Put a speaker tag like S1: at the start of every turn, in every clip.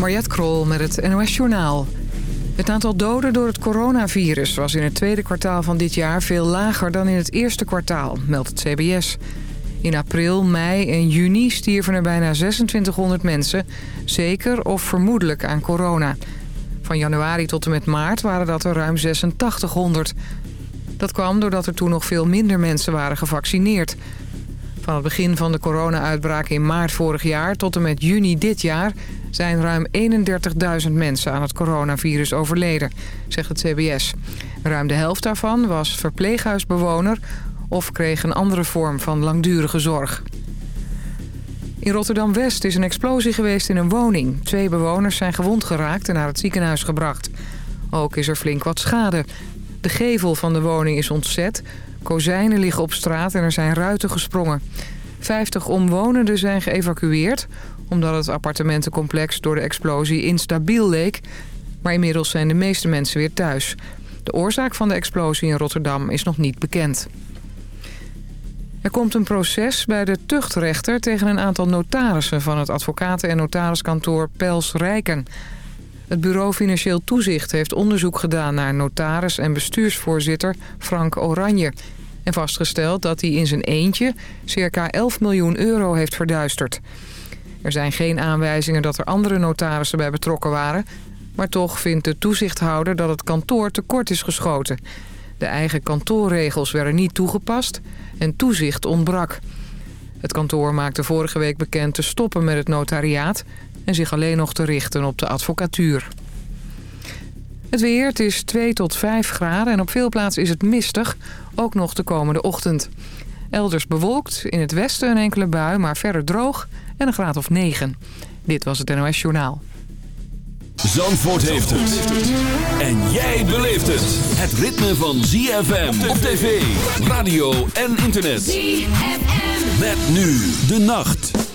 S1: Mariette Krol met het NOS Journaal. Het aantal doden door het coronavirus was in het tweede kwartaal van dit jaar... veel lager dan in het eerste kwartaal, meldt het CBS. In april, mei en juni stierven er bijna 2600 mensen... zeker of vermoedelijk aan corona. Van januari tot en met maart waren dat er ruim 8600. Dat kwam doordat er toen nog veel minder mensen waren gevaccineerd... Van het begin van de corona-uitbraak in maart vorig jaar tot en met juni dit jaar... zijn ruim 31.000 mensen aan het coronavirus overleden, zegt het CBS. Ruim de helft daarvan was verpleeghuisbewoner of kreeg een andere vorm van langdurige zorg. In Rotterdam-West is een explosie geweest in een woning. Twee bewoners zijn gewond geraakt en naar het ziekenhuis gebracht. Ook is er flink wat schade. De gevel van de woning is ontzet... Kozijnen liggen op straat en er zijn ruiten gesprongen. 50 omwonenden zijn geëvacueerd... omdat het appartementencomplex door de explosie instabiel leek. Maar inmiddels zijn de meeste mensen weer thuis. De oorzaak van de explosie in Rotterdam is nog niet bekend. Er komt een proces bij de tuchtrechter tegen een aantal notarissen... van het advocaten- en notariskantoor Pels Rijken... Het bureau Financieel Toezicht heeft onderzoek gedaan naar notaris en bestuursvoorzitter Frank Oranje. En vastgesteld dat hij in zijn eentje circa 11 miljoen euro heeft verduisterd. Er zijn geen aanwijzingen dat er andere notarissen bij betrokken waren... maar toch vindt de toezichthouder dat het kantoor tekort is geschoten. De eigen kantoorregels werden niet toegepast en toezicht ontbrak. Het kantoor maakte vorige week bekend te stoppen met het notariaat en zich alleen nog te richten op de advocatuur. Het weer, het is 2 tot 5 graden en op veel plaatsen is het mistig, ook nog de komende ochtend. Elders bewolkt, in het westen een enkele bui, maar verder droog en een graad of 9. Dit was het NOS Journaal.
S2: Zandvoort heeft het. En jij beleeft het. Het ritme van ZFM op tv, radio en internet. ZFM. Met nu de nacht.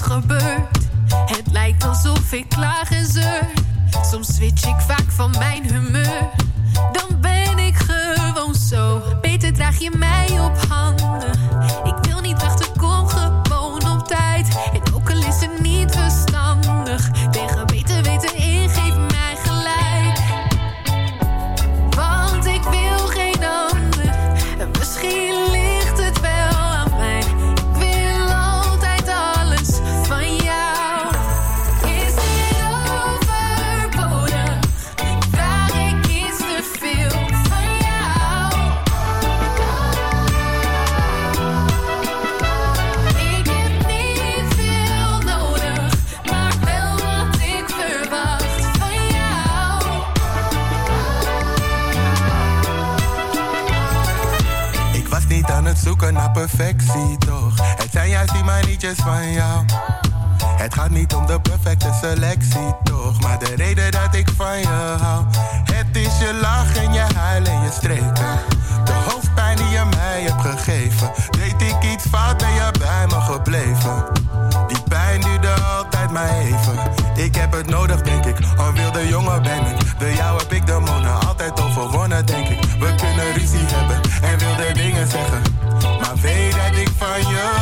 S3: gebeurt. Het lijkt alsof ik klaag en zeur. Soms switch ik vaak van mijn humeur. Dan ben ik gewoon zo. Beter draag je mij op handen. Ik wil niet wachten,
S4: perfectie toch? Het zijn juist die manietjes van jou. Het gaat niet om de perfecte selectie toch? Maar de reden dat ik van je hou. Het is je lach en je huil en je streken. De hoofdpijn die je mij hebt gegeven. Deed ik iets fout ben je bij me gebleven. Die pijn duurde altijd maar even. Ik heb het nodig, denk ik. Een wilde jongen ben ik. Door jou heb ik de monen altijd overwonnen, denk ik. We kunnen ruzie hebben en wilde dingen zeggen.
S5: fire.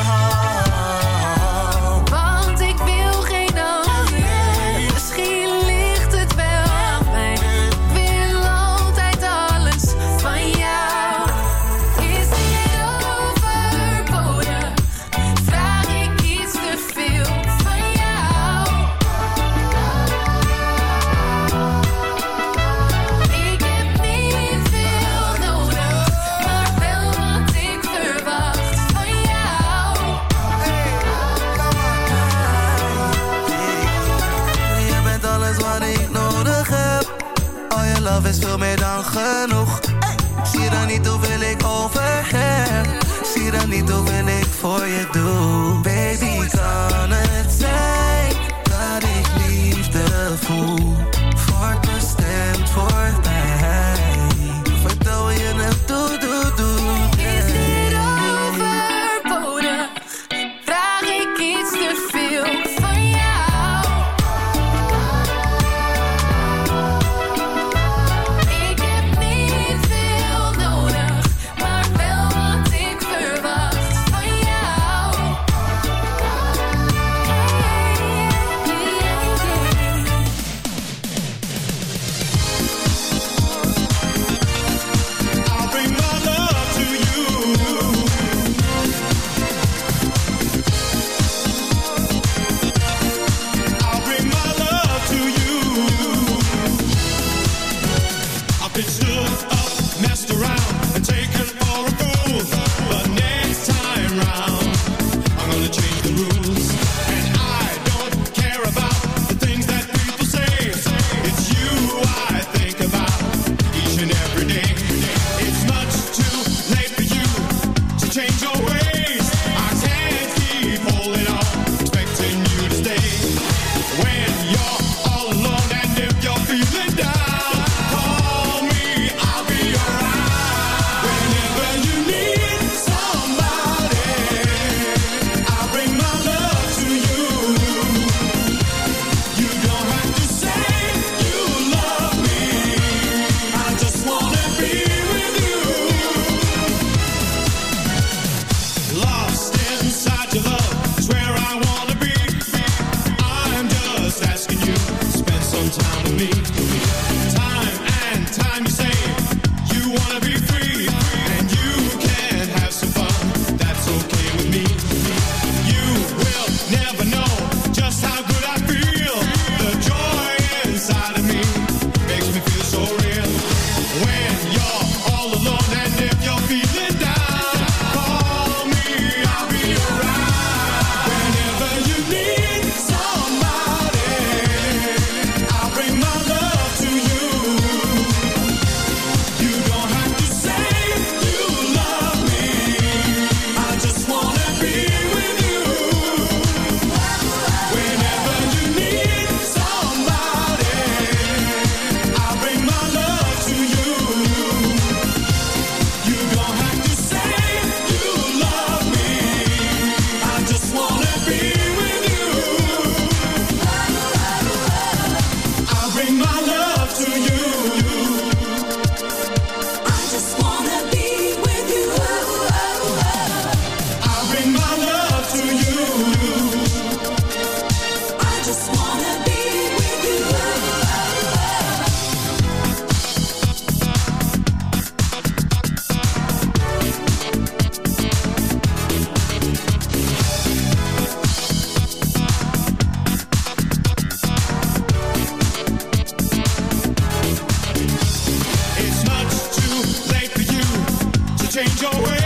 S5: your.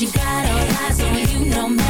S5: you got all eyes on you no matter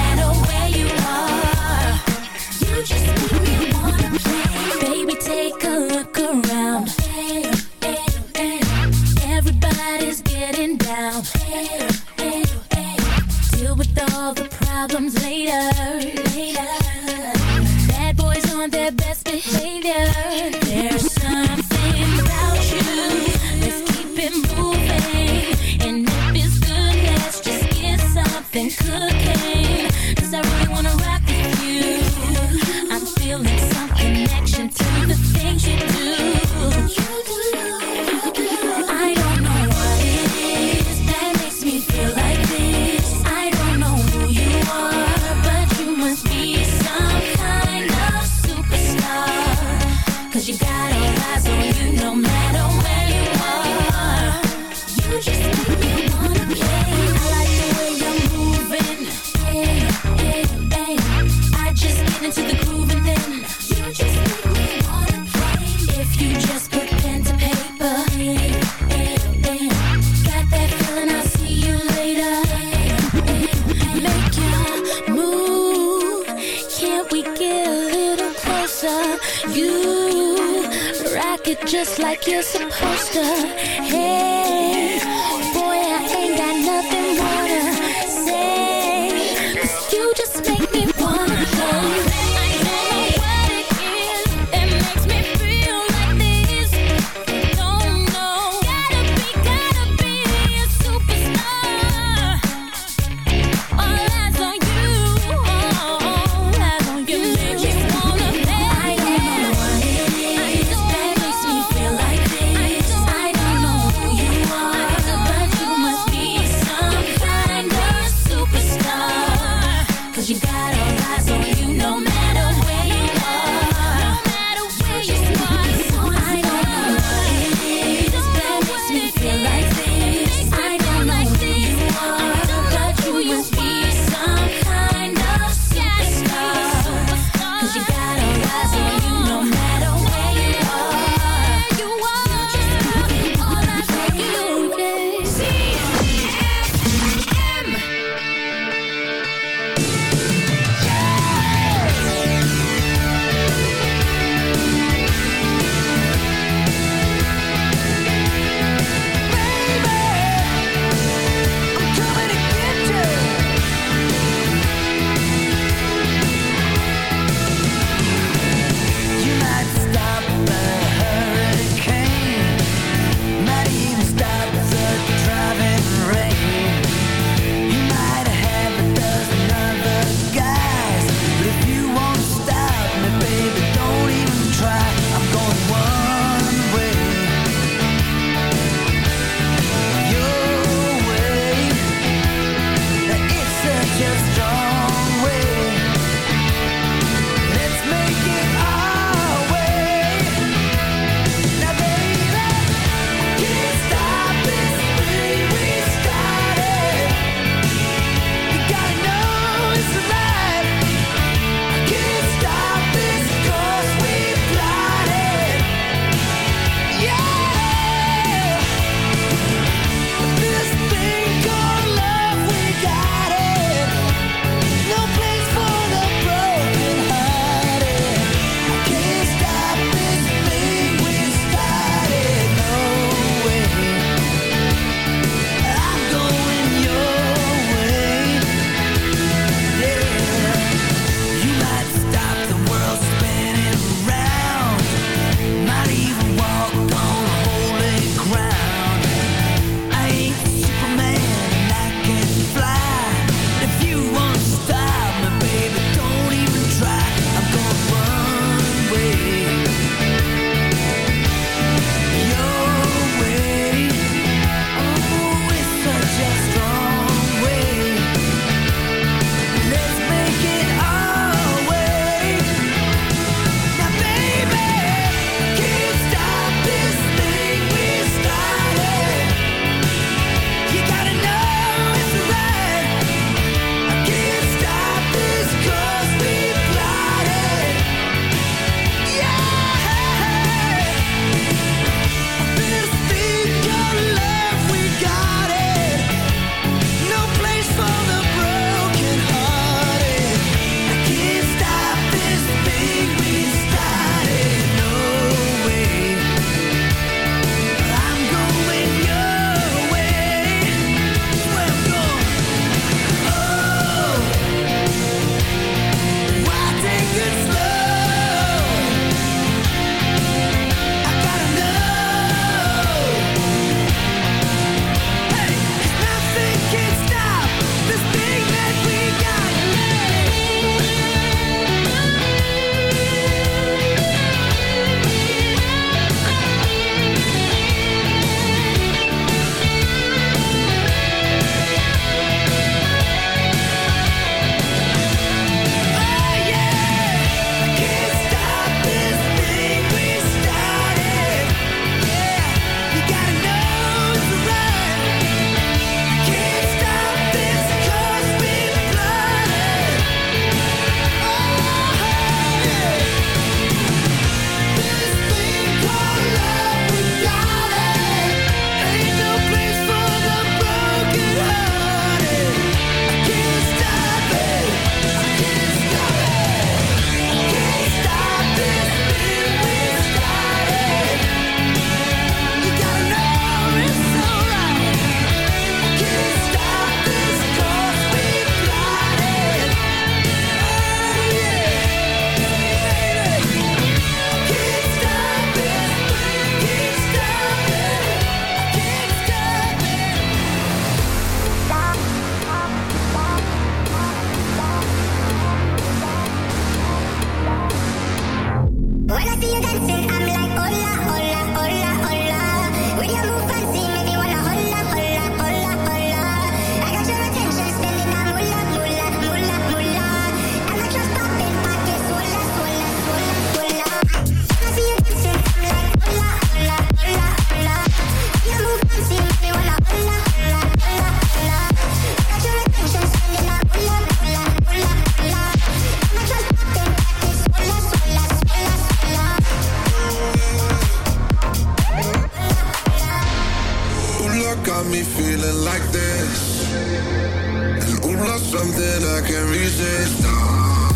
S5: something I can't resist. Oh.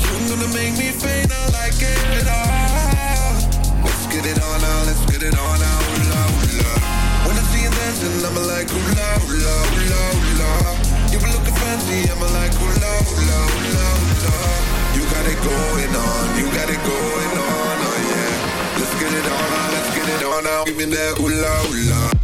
S5: You're gonna make me faint, I like
S6: it all. Let's get it on now,
S7: let's get it on now, Ooh la, ooh la. When I see you dancing, I'ma like, ooh, la, ooh la, la, la. You were
S5: looking fancy, I'ma like, ooh, la, ooh la, la, la. You
S8: got it going on, you got it going on, oh
S7: yeah. Let's get it on now, let's get it on now. Give me that ooh, la, ooh la.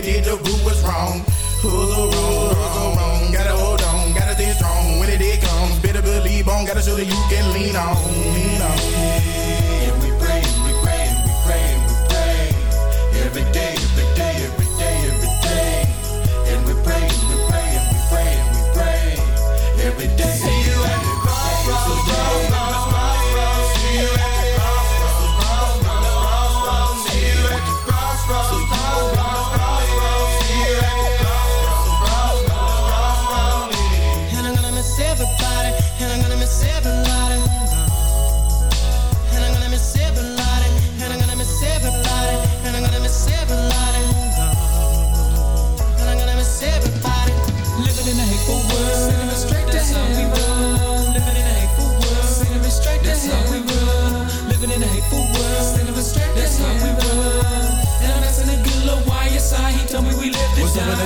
S6: they did the root was wrong. Who's are wrong, rules are wrong. Gotta hold on, gotta stay strong. When it, it comes, better believe on. Gotta show that you can lean on.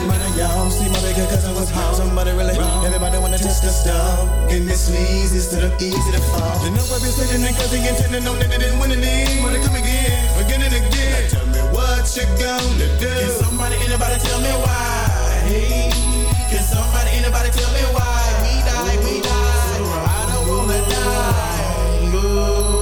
S5: Everybody
S6: y'all see my bigger cousin was home. Somebody really wrong. Everybody wanna test the stuff. And this leads instead of easy to fall. You know I've been sitting and cousin intending on that they didn't win the. Wanna come again, again and again. Now tell me what you gonna do. Can somebody, anybody tell me why? Hey, can somebody, anybody tell me why? We die, we die. I don't wanna die.
S2: Ooh.